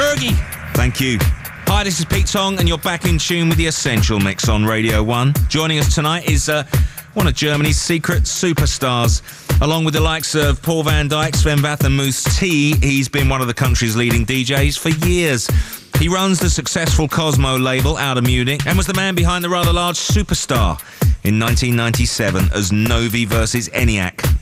Fergie. Thank you. Hi, this is Pete Tong, and you're back in tune with the Essential Mix on Radio 1. Joining us tonight is uh, one of Germany's secret superstars. Along with the likes of Paul van Dyk, Sven Väth, and Mousse T, he's been one of the country's leading DJs for years. He runs the successful Kosmo label out of Munich and was the man behind the rather large Superstar in 1997 as Novy versus ENIAC.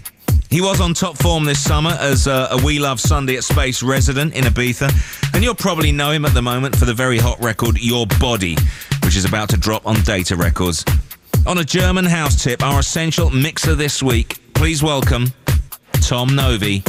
He was on top form this summer as uh, a We Love Sunday at Space resident in Ibiza, and you'll probably know him at the moment for the very hot record Your Body, which is about to drop on Data Records. On a German house tip, our essential mixer this week, please welcome Tom Novy.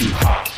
too hot.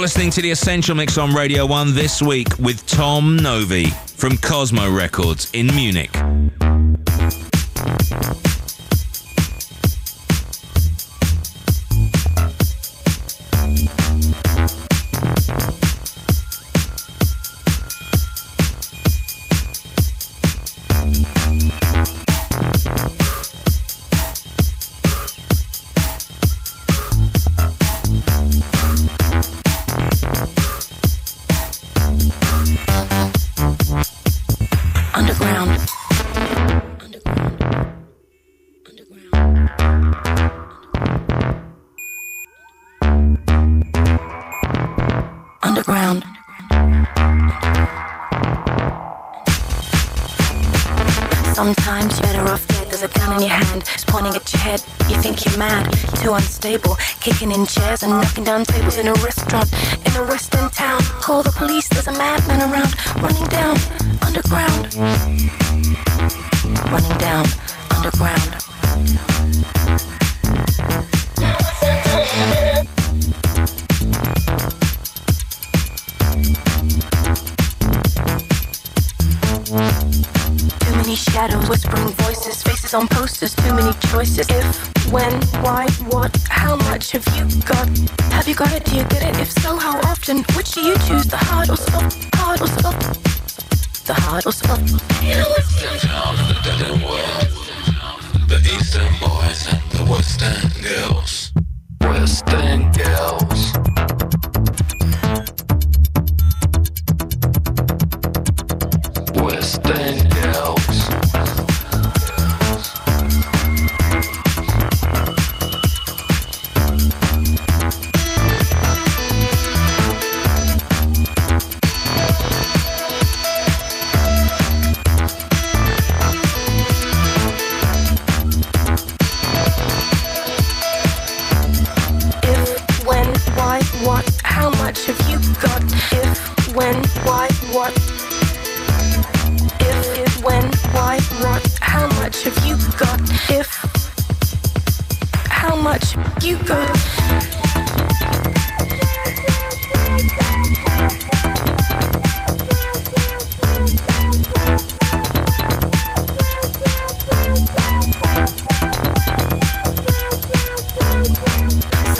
You're listening to the Essential Mix on Radio 1 this week with Tom Novy from Kosmo Records in Munich.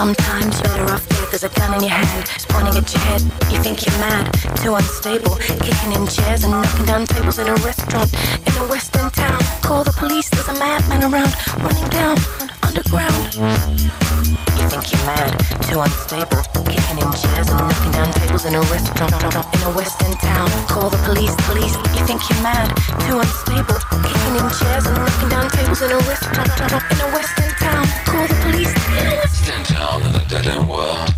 Sometimes you're better off dead. There's a gun in your hand, it's pointing at your head. You think you're mad, too unstable. Kicking in chairs and knocking down tables in a restaurant in a western town. Call the police, there's a madman around, running down underground. You think you're mad, too unstable. Kicking in chairs and knocking down tables in a restaurant in a western town. Call the police, police. You think you're mad, too unstable. Kicking in chairs and knocking down tables in a restaurant in a western town. Call the police. In a western town in a dead end world.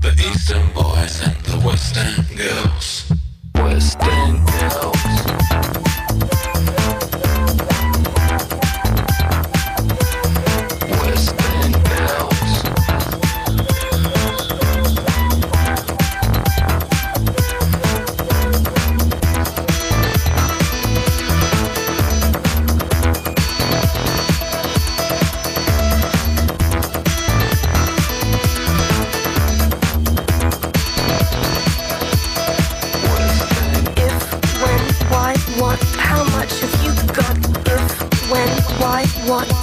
The eastern boys and the western girls. Western girls. want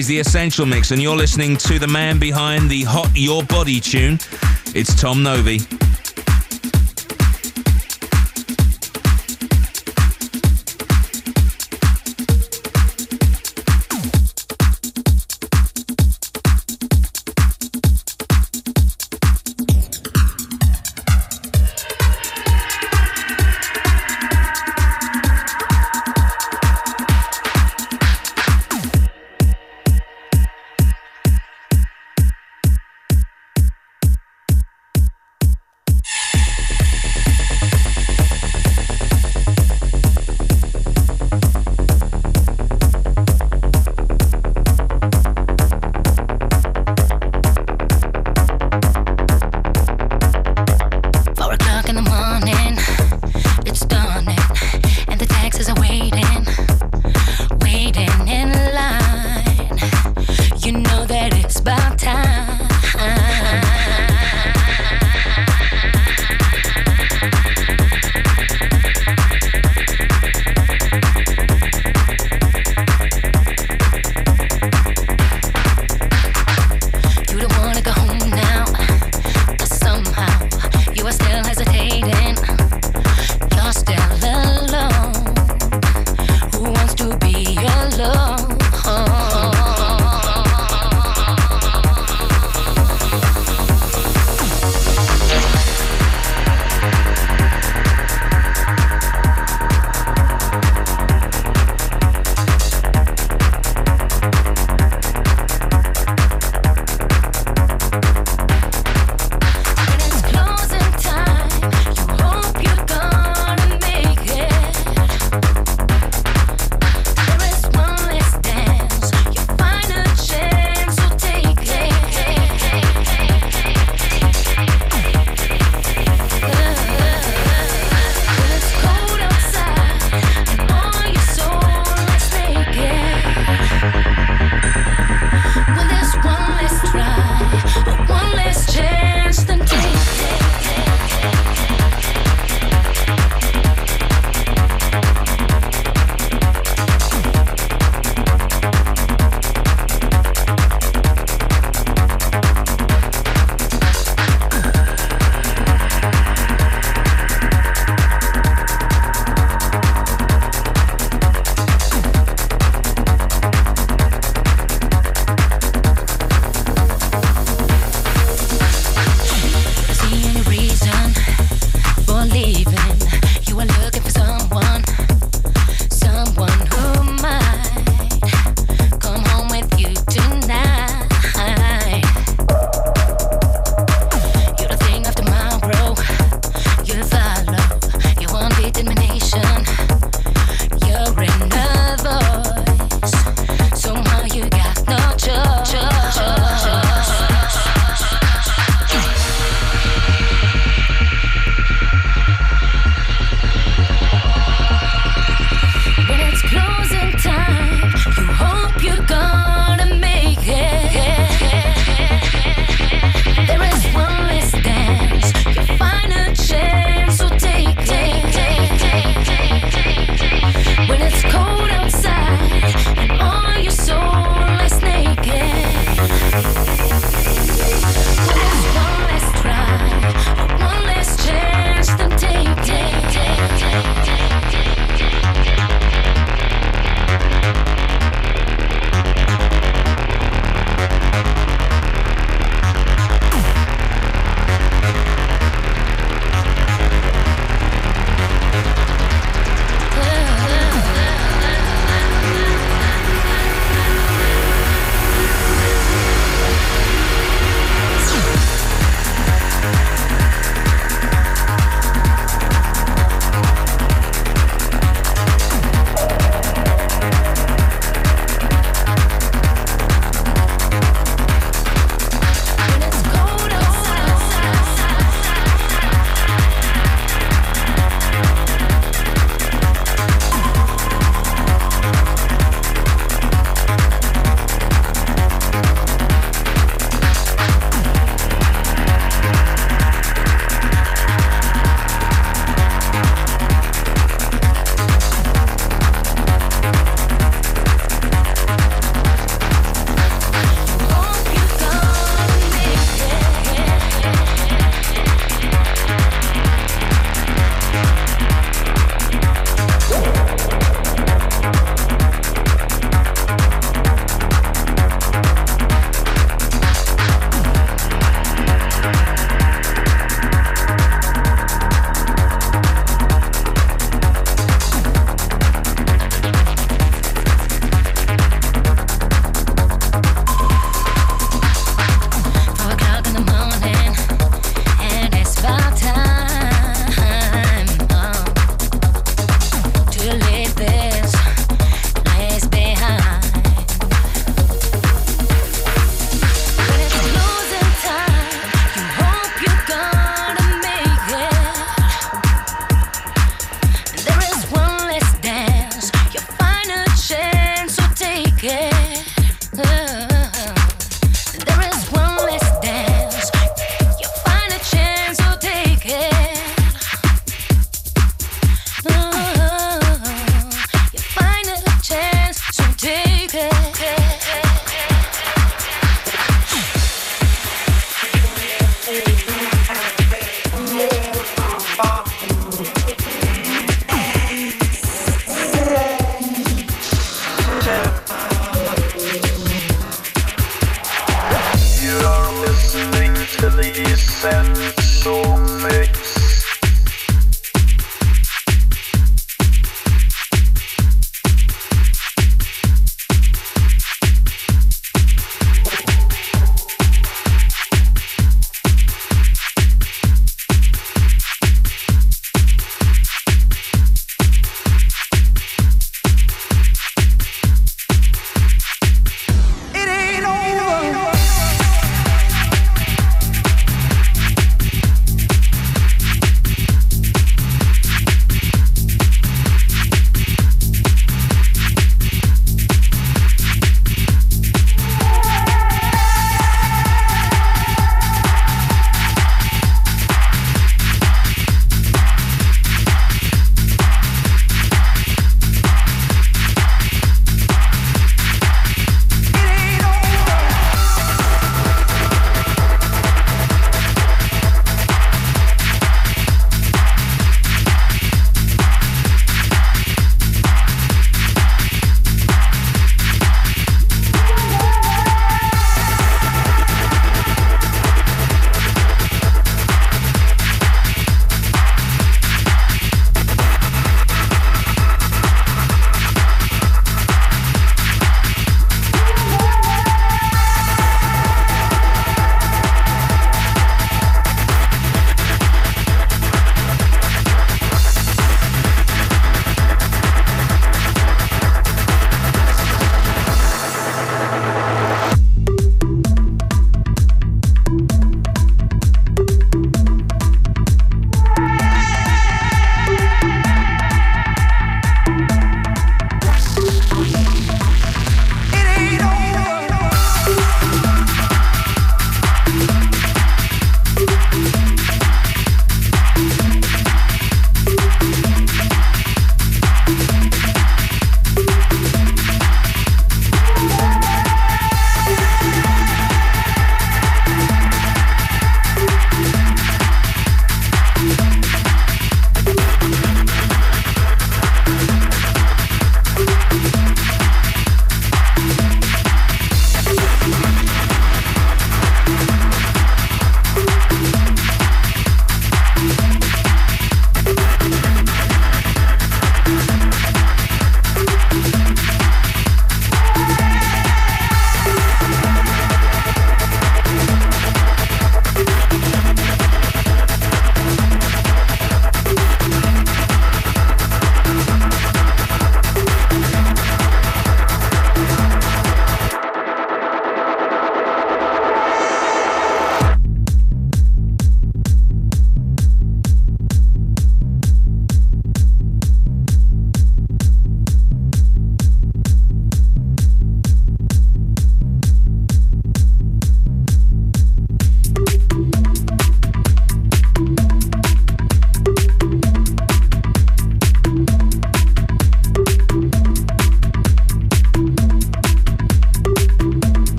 is the Essential Mix, and you're listening to the man behind the Hot Your Body tune. It's Tom Novy.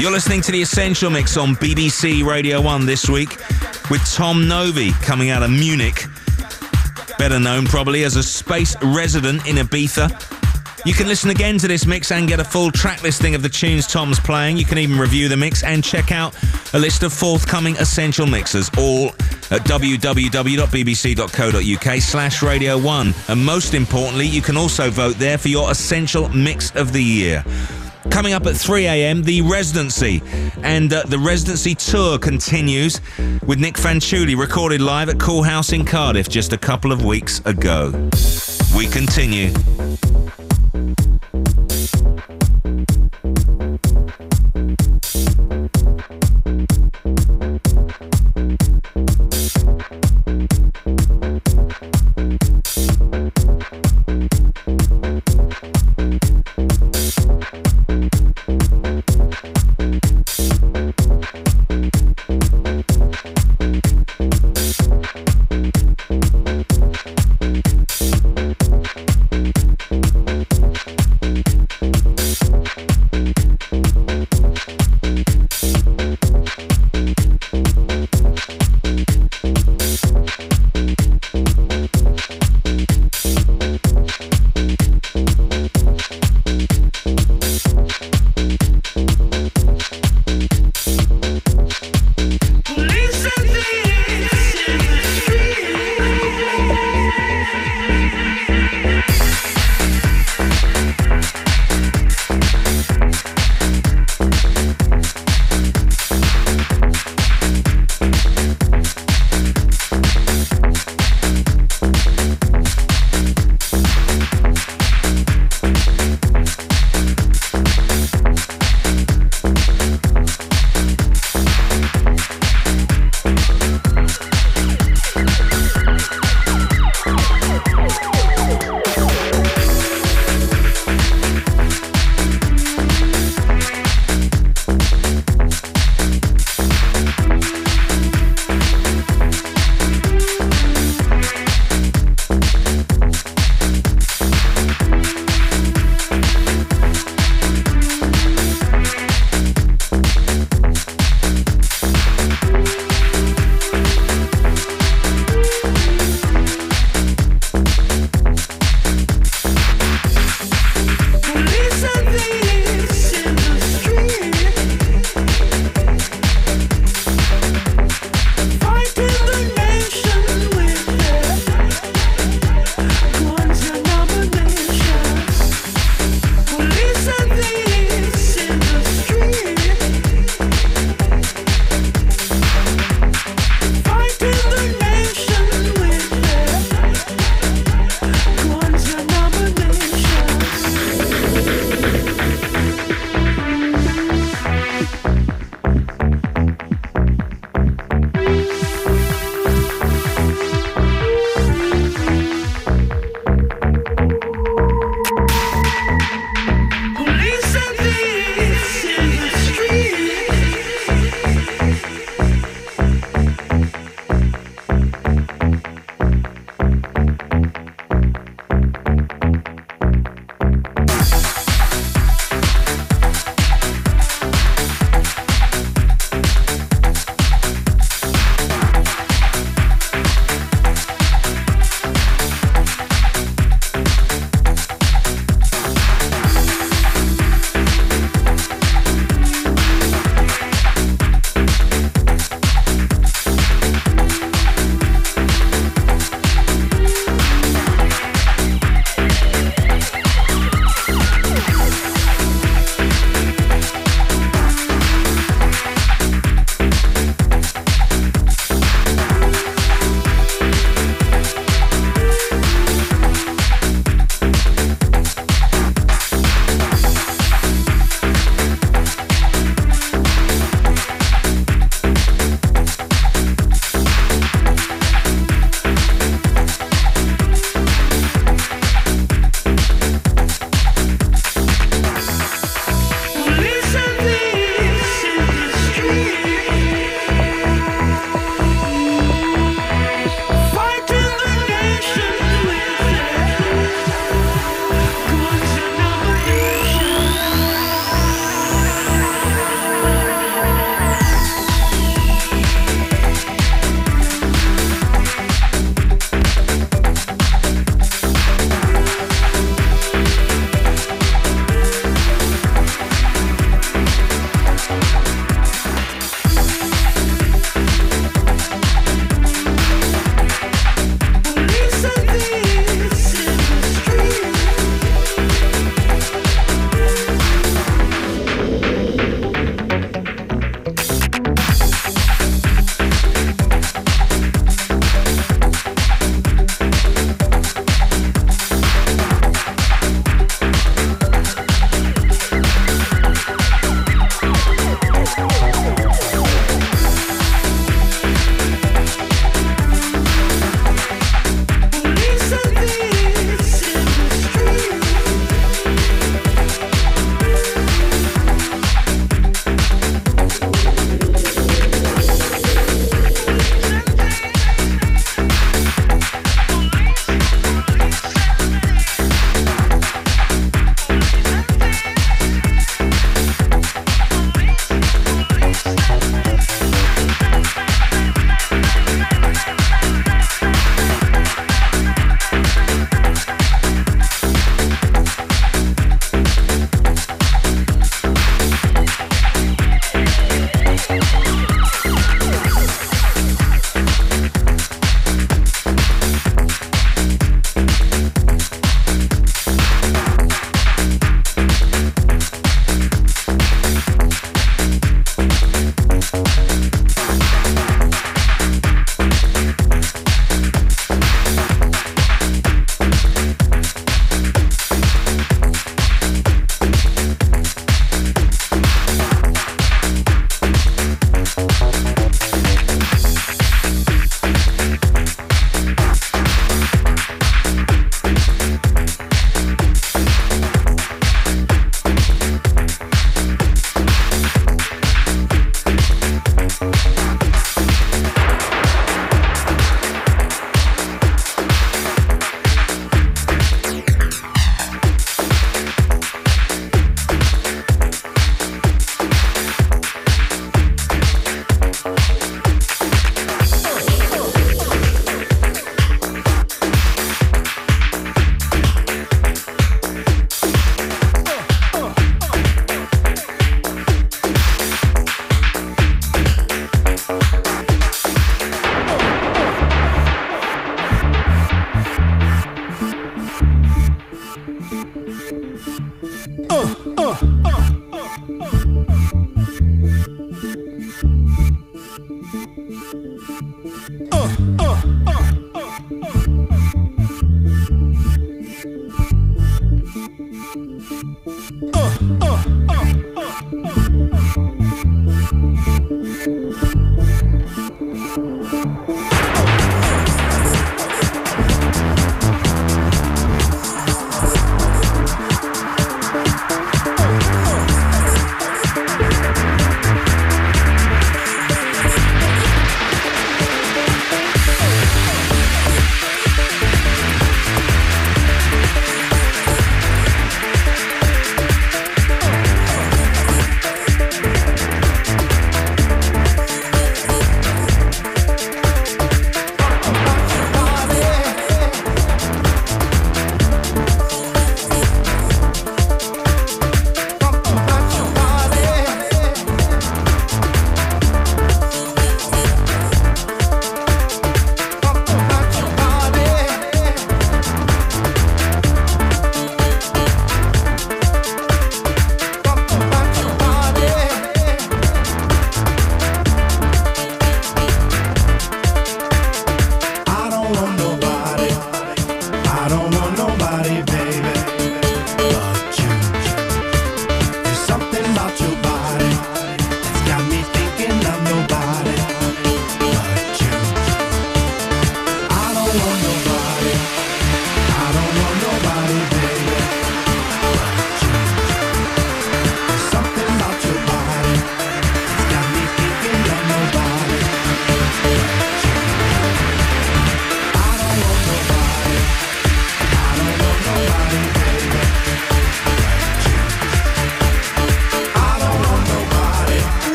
You're listening to the Essential Mix on BBC Radio 1 this week with Tom Novy coming out of Munich, better known probably as a space resident in Ibiza. You can listen again to this mix and get a full track listing of the tunes Tom's playing. You can even review the mix and check out a list of forthcoming essential mixes, all at www.bbc.co.uk slash radio 1. And most importantly, you can also vote there for your essential mix of the year. Coming up at 3 a.m., the residency. And uh, the residency tour continues with Nic Fanciulli, recorded live at Cool House in Cardiff just a couple of weeks ago. We continue.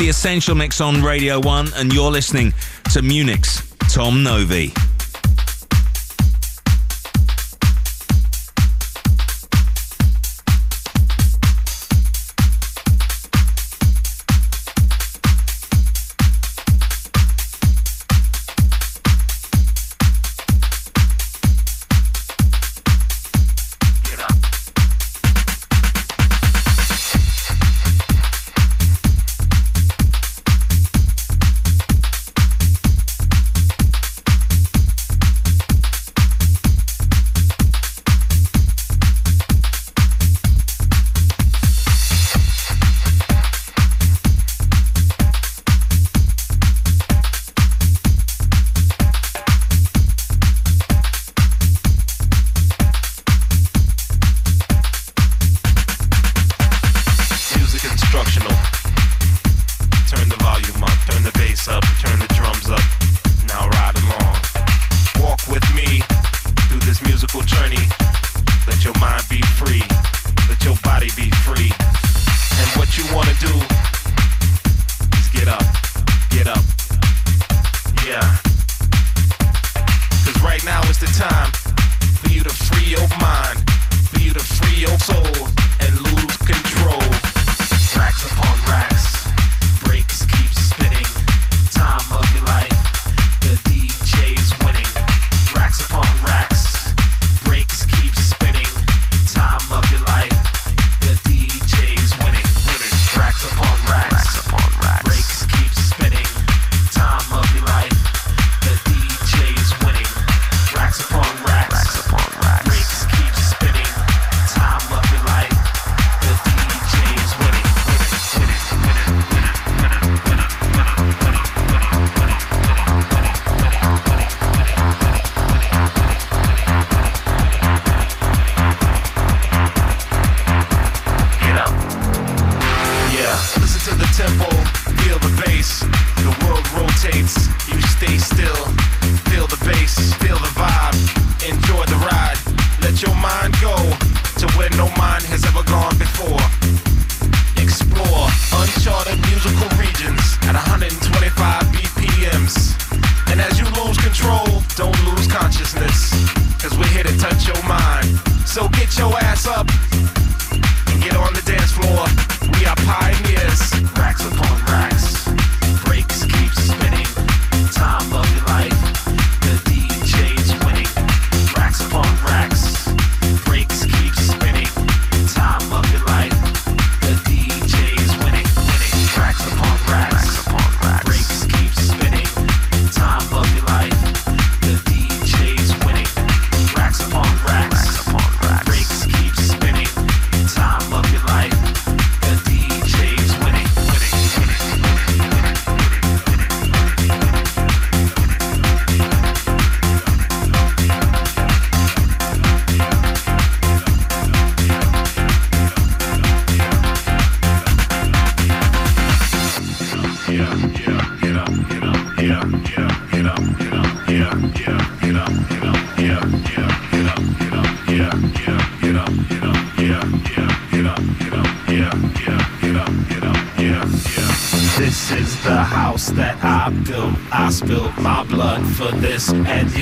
The Essential Mix on Radio 1, and you're listening to Munich's Tom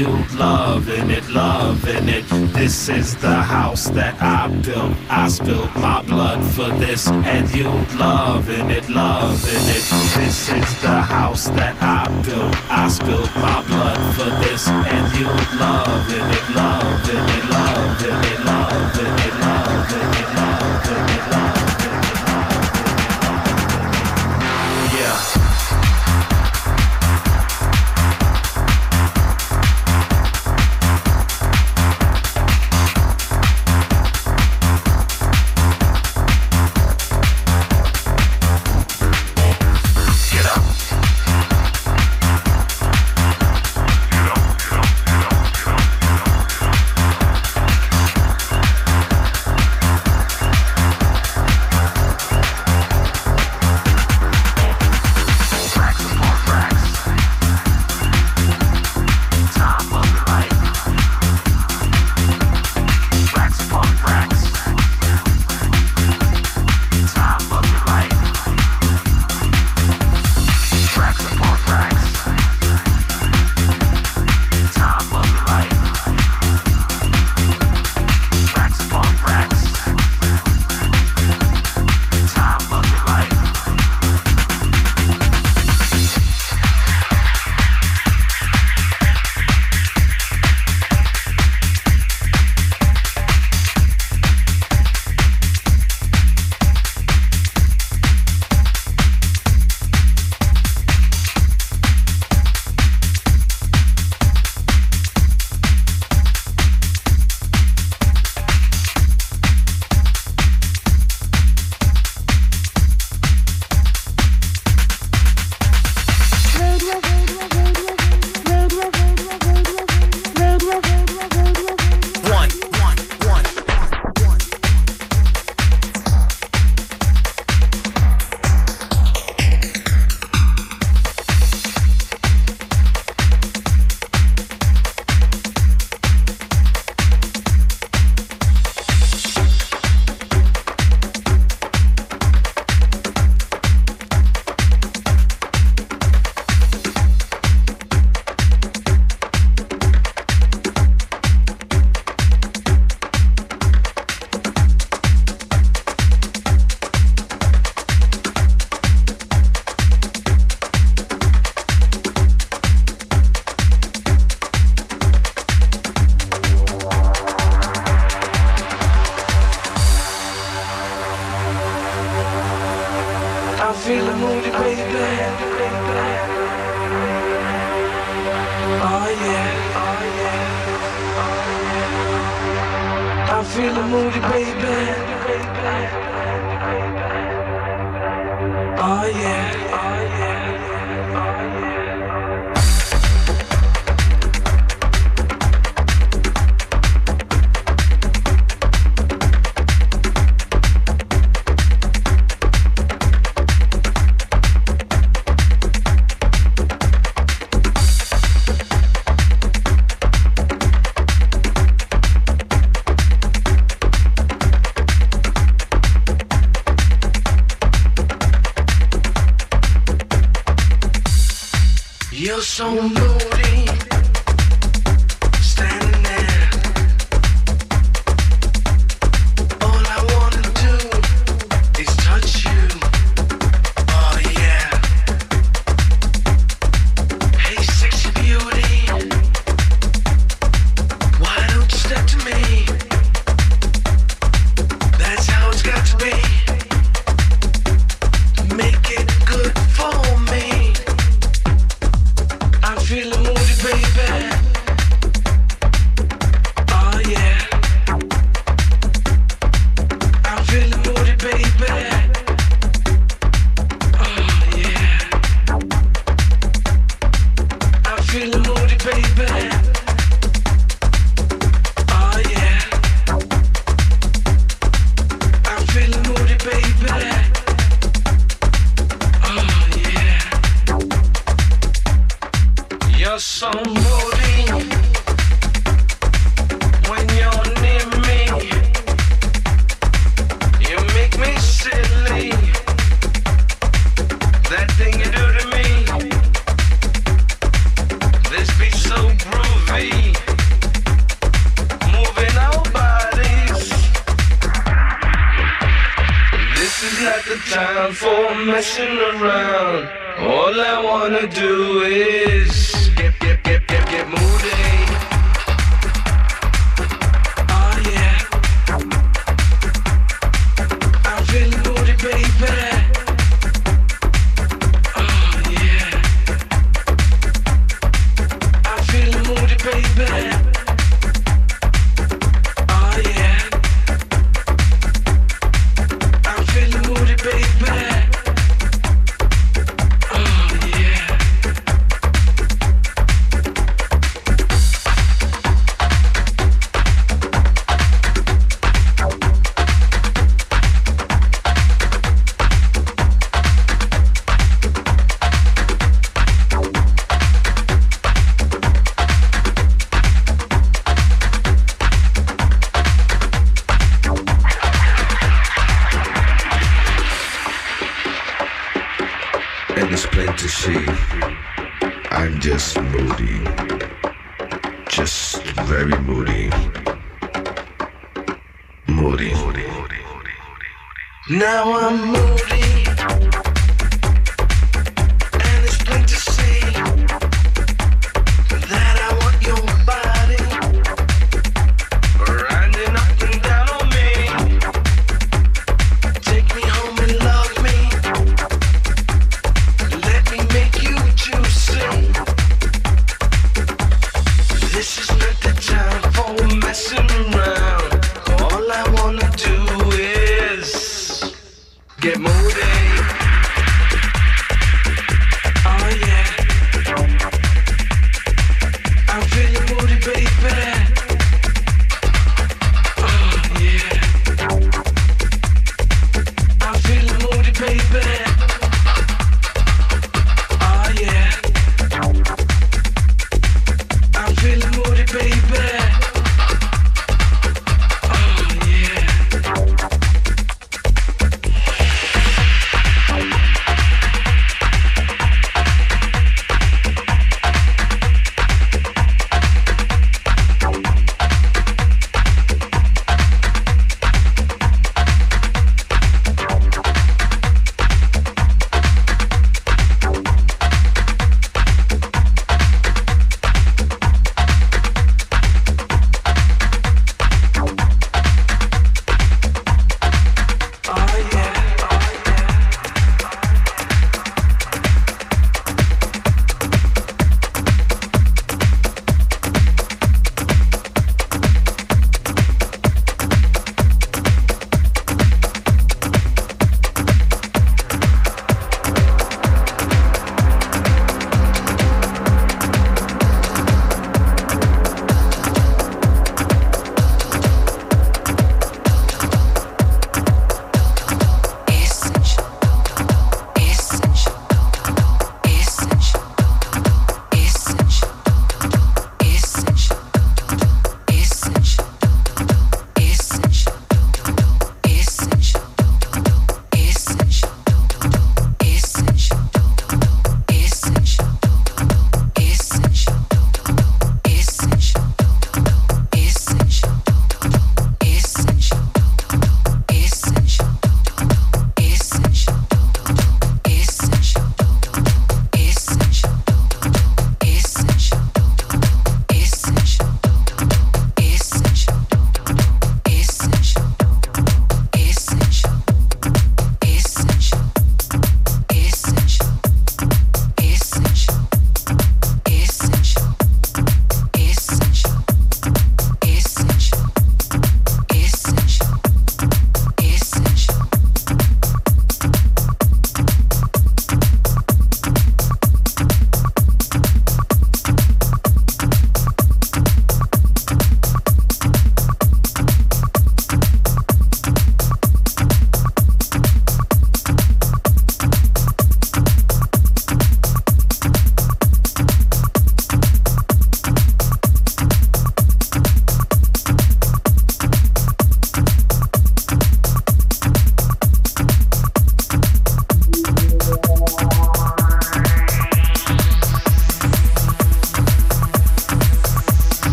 Novy. This is the house that I built. I spilled my blood for this, and you loving it, loving it. This is the house that I built. I spilled my blood for this, and you loving it, loving it, loving it,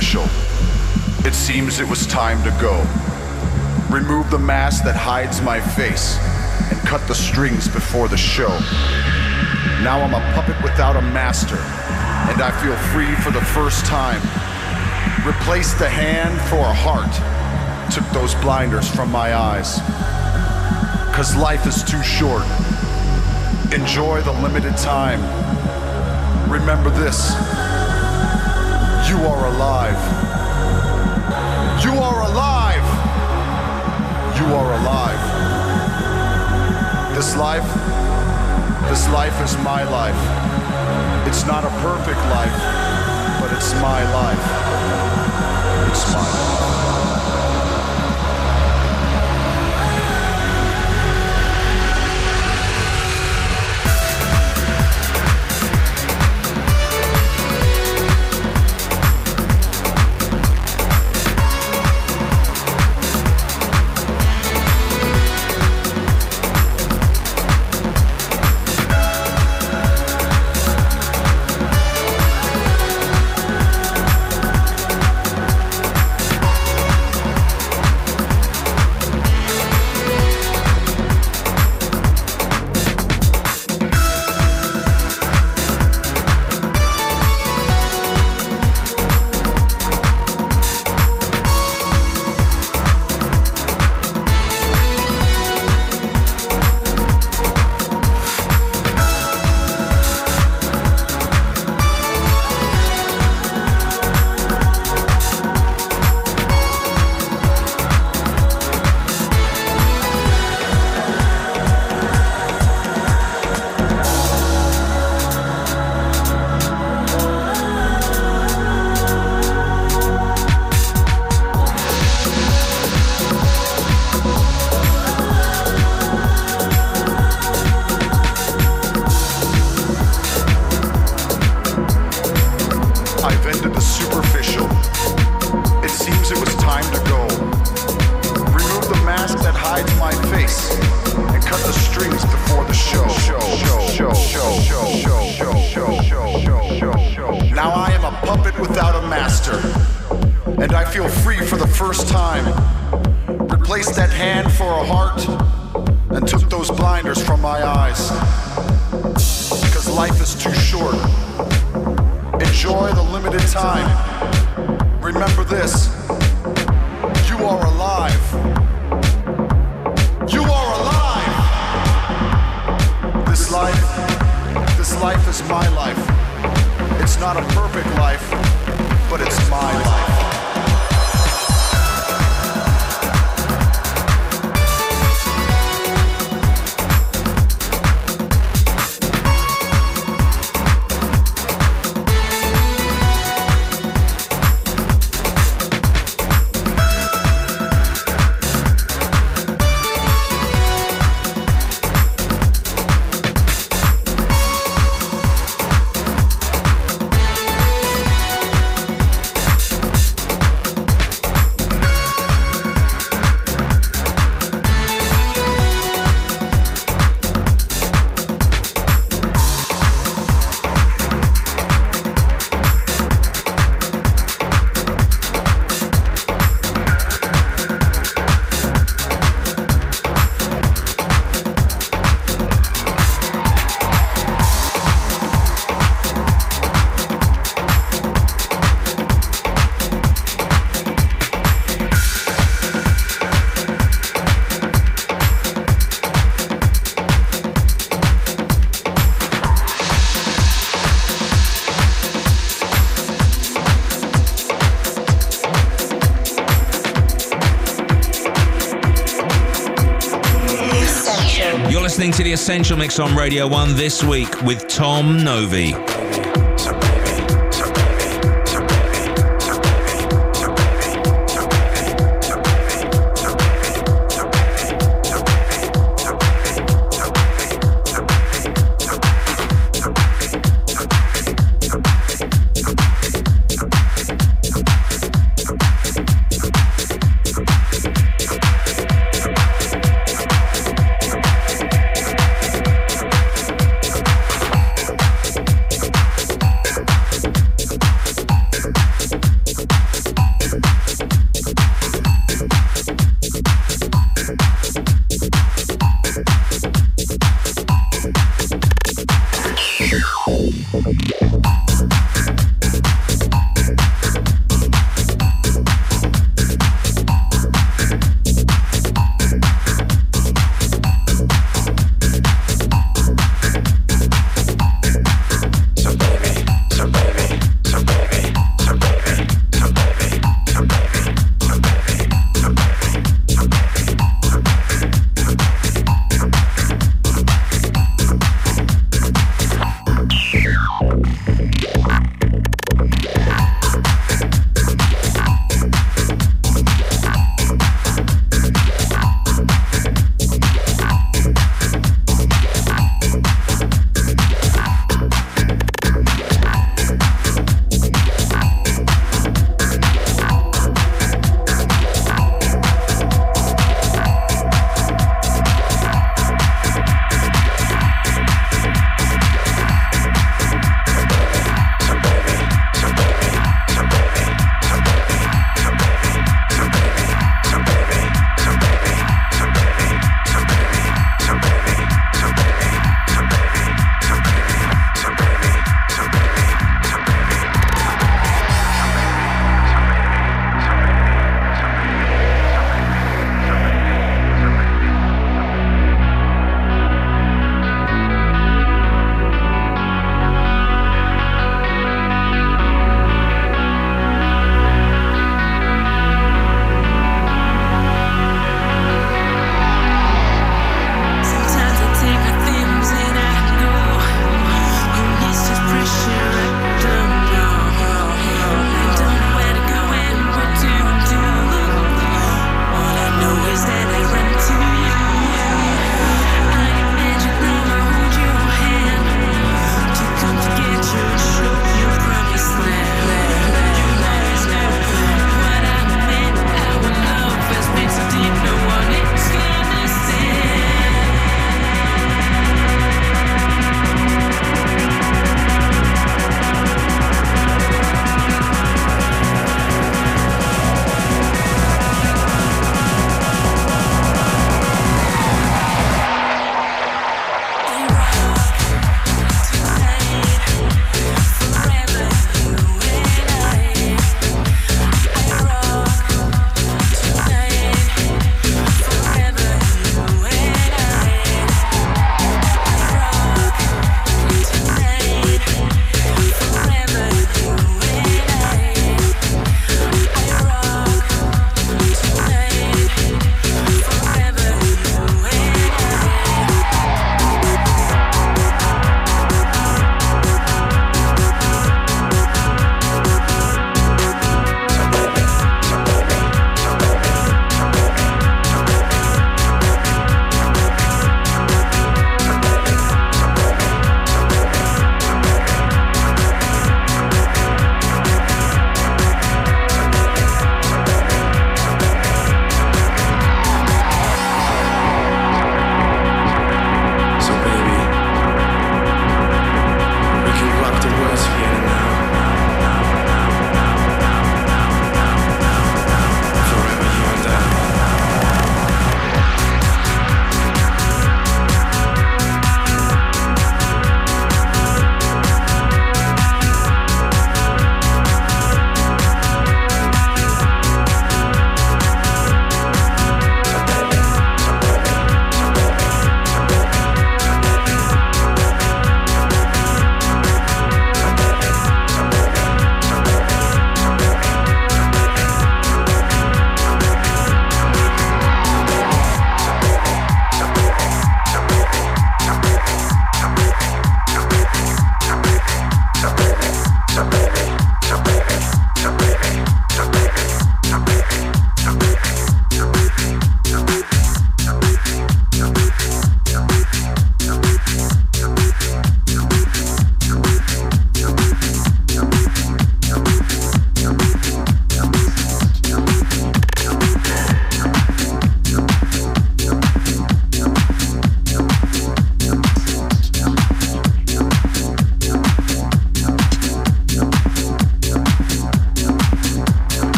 superficial. It seems it was time to go. Remove the mask that hides my face and cut the strings before the show. Now I'm a puppet without a master, and I feel free for the first time. Replace the hand for a heart. Took those blinders from my eyes. Cause life is too short. Enjoy the limited time. Remember this. You are alive. You are alive. You are alive. This life, this life is my life. It's not a perfect life, but it's my life. It's my life. First time. Replaced that hand for a heart and took those blinders from my eyes. Because life is too short. Enjoy the limited time. Remember this. You are alive. You are alive. This life, this life is my life. It's not a perfect life, but it's my life. Listening to the Essential Mix on Radio 1 this week with Tom Novy.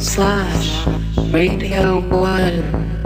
Slash radio 1.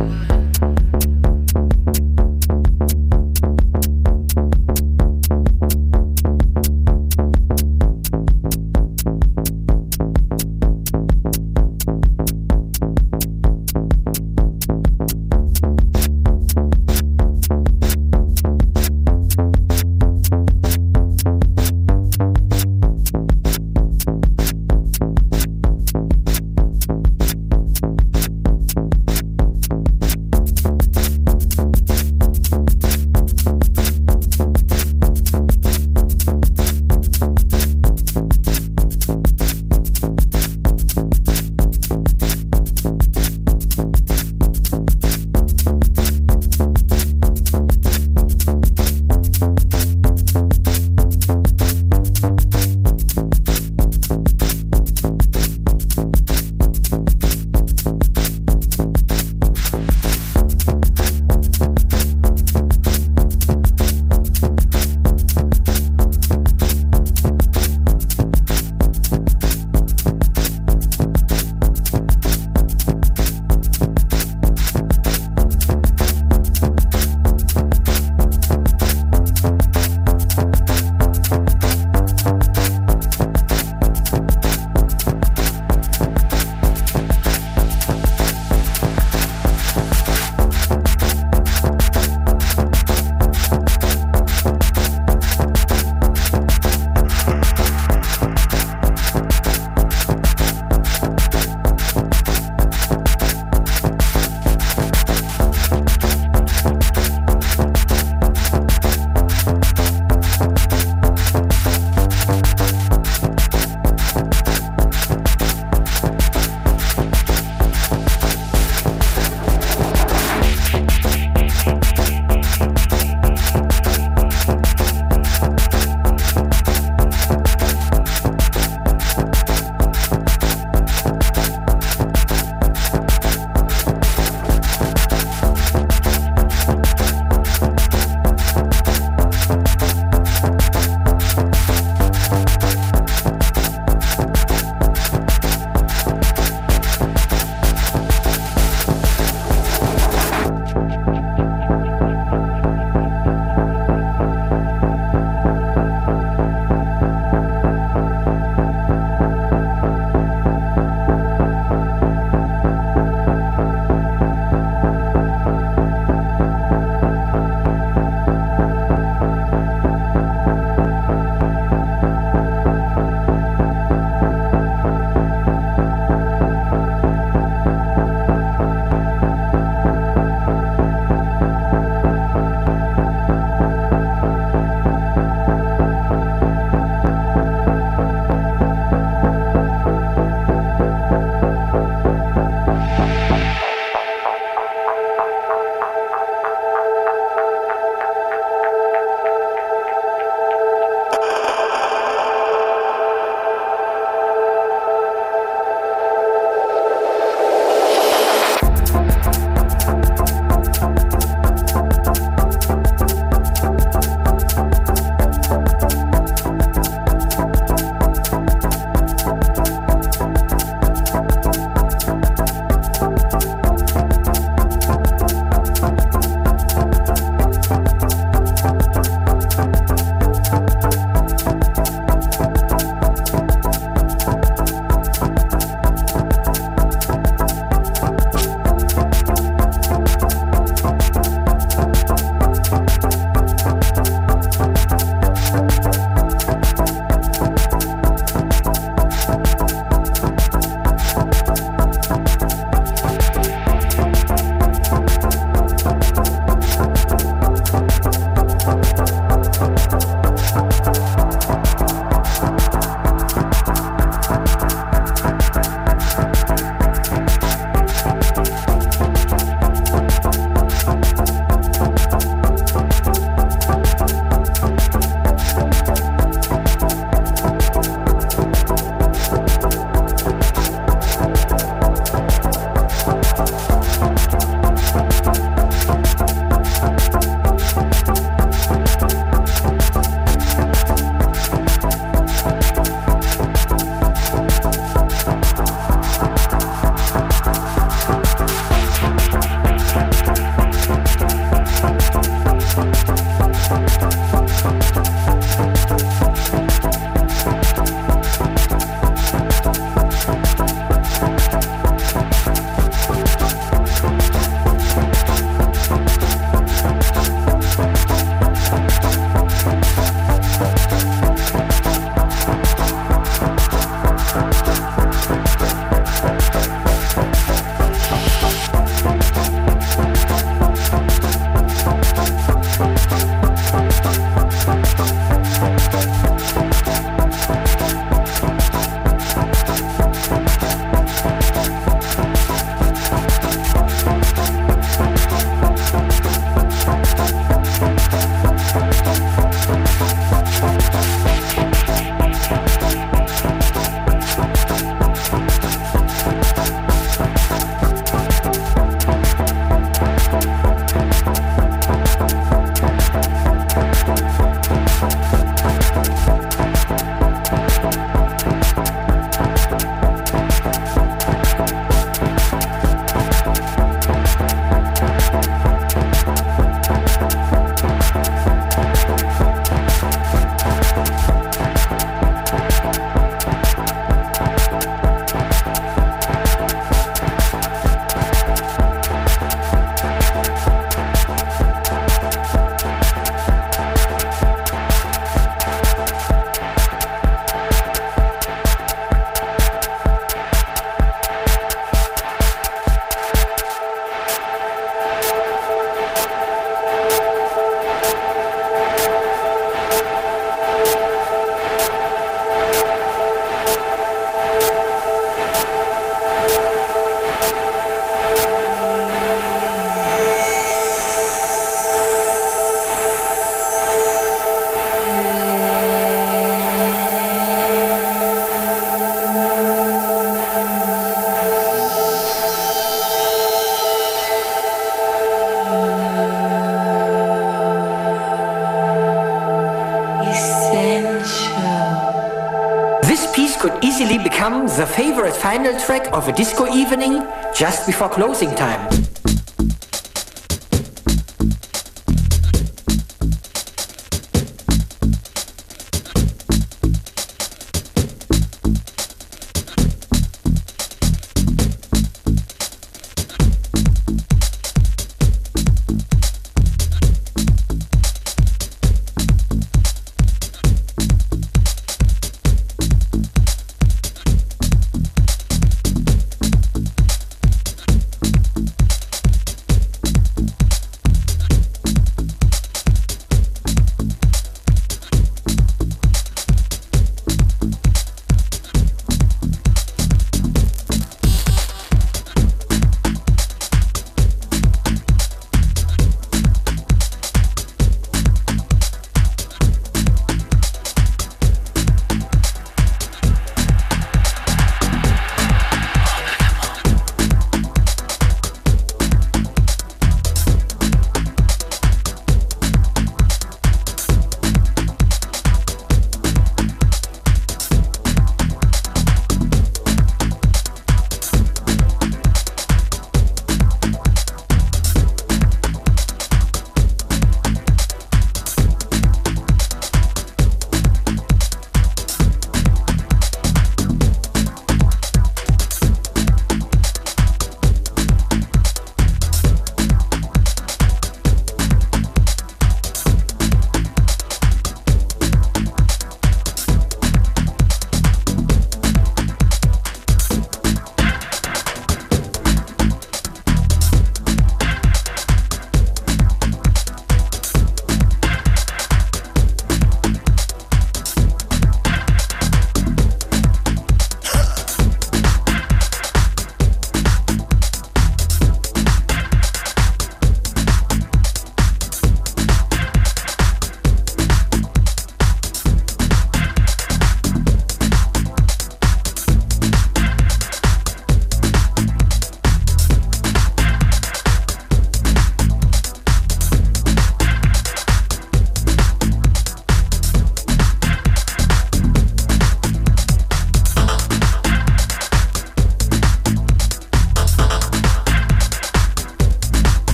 The favorite final track of a disco evening just before closing time.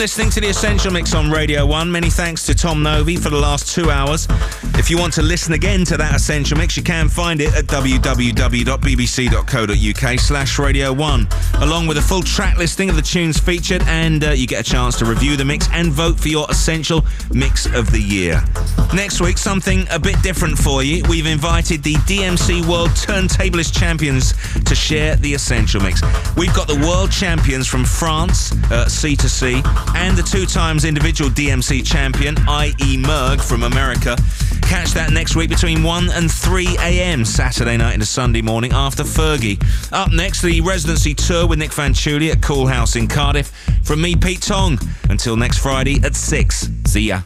Listening to The Essential Mix on Radio 1. Many thanks to Tom Novy for the last two hours. If you want to listen again to that Essential Mix, you can find it at www.bbc.co.uk slash Radio 1, along with a full track listing of the tunes featured, and uh, you get a chance to review the mix and vote for your Essential Mix of the Year. Next week, something a bit different for you. We've invited the DMC World Turntablist Champions to share the Essential Mix. We've got the World Champions from France, uh, C to C, and the two times individual DMC champion, i.e. Merg from America. Catch that next week between 1 and 3 a.m. Saturday night into Sunday morning after Fergie. Up next, the residency tour with Nic Fanciulli at Cool House in Cardiff. From me, Pete Tong. Until next Friday at 6. See ya.